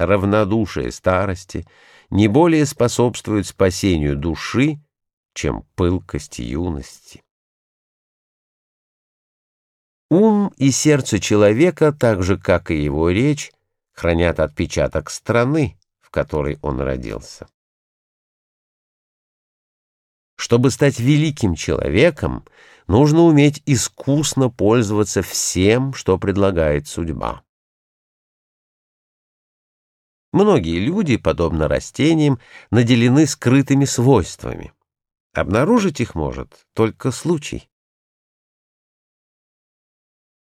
равнодушие старости не более способствует спасению души, чем пылкость юности. Ум и сердце человека, так же, как и его речь, хранят отпечаток страны, в которой он родился. Чтобы стать великим человеком, нужно уметь искусно пользоваться всем, что предлагает судьба. Многие люди, подобно растениям, наделены скрытыми свойствами. Обнаружить их может только случай.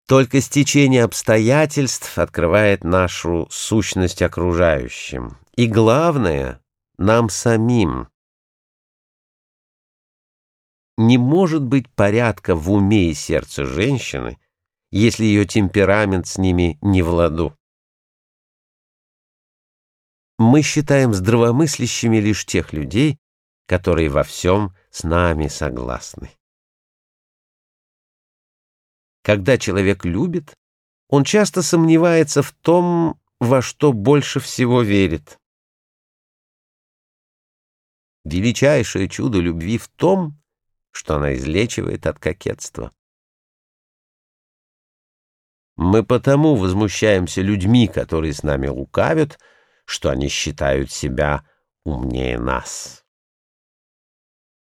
Только стечение обстоятельств открывает нашу сущность окружающим. И главное — нам самим. Не может быть порядка в уме и сердце женщины, если ее темперамент с ними не в ладу. Мы считаем здравомыслящими лишь тех людей, которые во всем с нами согласны. Когда человек любит, он часто сомневается в том, во что больше всего верит. Величайшее чудо любви в том, что она излечивает от кокетства. Мы потому возмущаемся людьми, которые с нами лукавят, что они считают себя умнее нас.